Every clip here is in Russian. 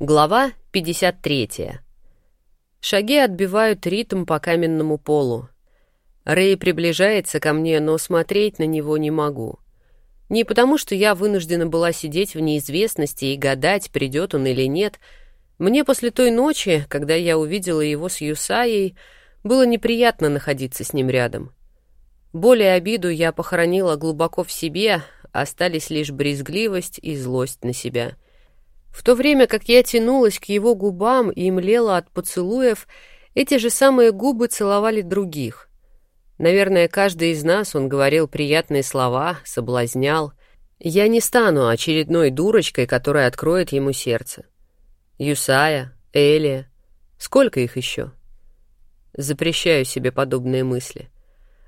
Глава 53. Шаги отбивают ритм по каменному полу. Рэй приближается ко мне, но смотреть на него не могу. Не потому, что я вынуждена была сидеть в неизвестности и гадать, придет он или нет. Мне после той ночи, когда я увидела его с Юсаей, было неприятно находиться с ним рядом. Боль и обиду я похоронила глубоко в себе, остались лишь брезгливость и злость на себя — в то время как я тянулась к его губам и млела от поцелуев, эти же самые губы целовали других. Наверное, каждый из нас, он говорил приятные слова, соблазнял. Я не стану очередной дурочкой, которая откроет ему сердце. Юсая, Элия, сколько их еще? Запрещаю себе подобные мысли.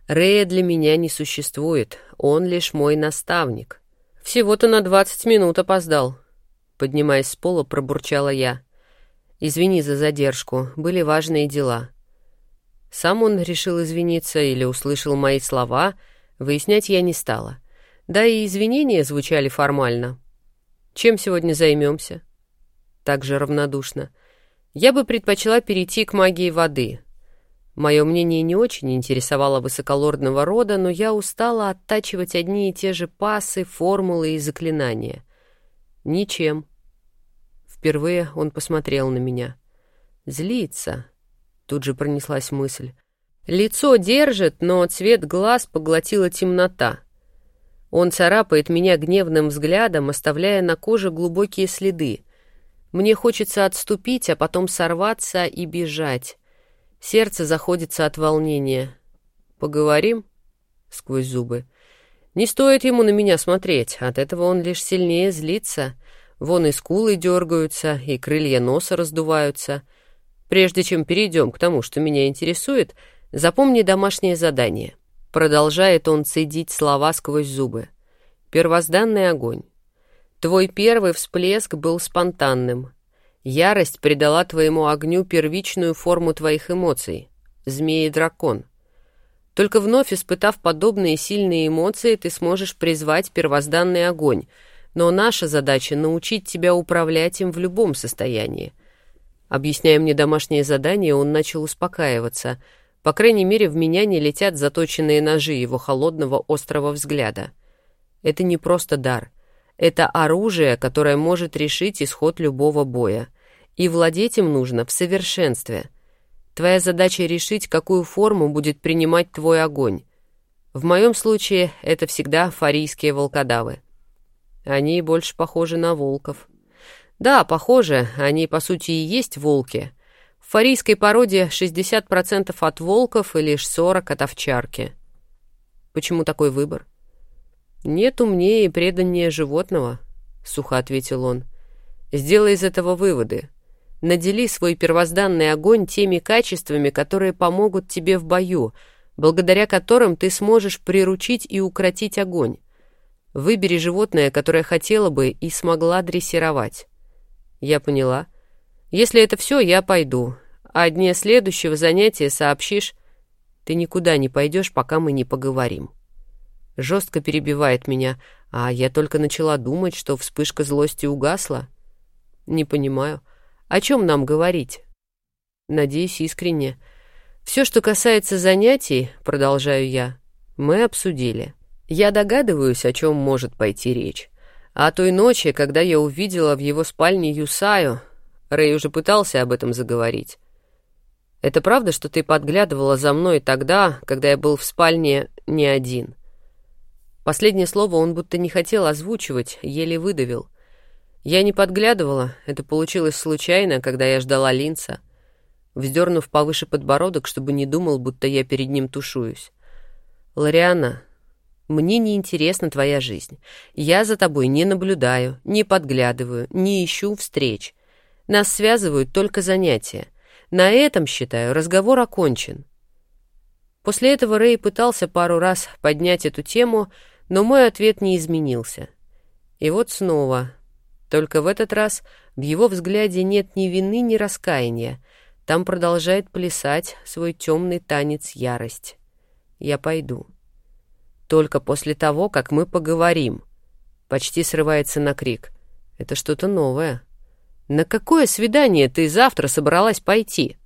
Рея для меня не существует, он лишь мой наставник. Всего-то на двадцать минут опоздал, Поднимаясь с пола, пробурчала я. «Извини за задержку, были важные дела». Сам он решил извиниться или услышал мои слова, выяснять я не стала. Да и извинения звучали формально. «Чем сегодня займемся?» Также равнодушно. «Я бы предпочла перейти к магии воды». Мое мнение не очень интересовало высоколордного рода, но я устала оттачивать одни и те же пасы, формулы и заклинания. Ничем. Впервые он посмотрел на меня. «Злится», — тут же пронеслась мысль. «Лицо держит, но цвет глаз поглотила темнота. Он царапает меня гневным взглядом, оставляя на коже глубокие следы. Мне хочется отступить, а потом сорваться и бежать. Сердце заходится от волнения. «Поговорим?» — сквозь зубы. «Не стоит ему на меня смотреть, от этого он лишь сильнее злится». Вон и скулы дергаются, и крылья носа раздуваются. Прежде чем перейдем к тому, что меня интересует, запомни домашнее задание. Продолжает он цедить слова сквозь зубы. Первозданный огонь. Твой первый всплеск был спонтанным. Ярость придала твоему огню первичную форму твоих эмоций. Змеи-дракон. Только вновь испытав подобные сильные эмоции, ты сможешь призвать первозданный огонь — но наша задача — научить тебя управлять им в любом состоянии. Объясняя мне домашнее задание, он начал успокаиваться. По крайней мере, в меня не летят заточенные ножи его холодного острого взгляда. Это не просто дар. Это оружие, которое может решить исход любого боя. И владеть им нужно в совершенстве. Твоя задача решить, какую форму будет принимать твой огонь. В моем случае это всегда фарийские волкодавы. Они больше похожи на волков. Да, похожи, они по сути и есть волки. В фарийской породе 60% от волков и лишь 40% от овчарки. Почему такой выбор? Нет умнее и преданнее животного, сухо ответил он. Сделай из этого выводы. Надели свой первозданный огонь теми качествами, которые помогут тебе в бою, благодаря которым ты сможешь приручить и укротить огонь. Выбери животное, которое хотела бы и смогла дрессировать. Я поняла. Если это все, я пойду. А дне следующего занятия сообщишь. Ты никуда не пойдешь, пока мы не поговорим. Жестко перебивает меня, а я только начала думать, что вспышка злости угасла. Не понимаю. О чем нам говорить? Надеюсь, искренне. Все, что касается занятий, продолжаю я, мы обсудили. Я догадываюсь, о чем может пойти речь. А той ночи, когда я увидела в его спальне Юсаю, Рэй уже пытался об этом заговорить. Это правда, что ты подглядывала за мной тогда, когда я был в спальне не один? Последнее слово он будто не хотел озвучивать, еле выдавил. Я не подглядывала, это получилось случайно, когда я ждала Линца, вздернув повыше подбородок, чтобы не думал, будто я перед ним тушуюсь. «Лориана, мне не интересна твоя жизнь. Я за тобой не наблюдаю, не подглядываю, не ищу встреч. Нас связывают только занятия. На этом, считаю, разговор окончен. После этого Рэй пытался пару раз поднять эту тему, но мой ответ не изменился. И вот снова. Только в этот раз в его взгляде нет ни вины, ни раскаяния. Там продолжает плясать свой темный танец ярость. Я пойду. Только после того, как мы поговорим. Почти срывается на крик. Это что-то новое. «На какое свидание ты завтра собралась пойти?»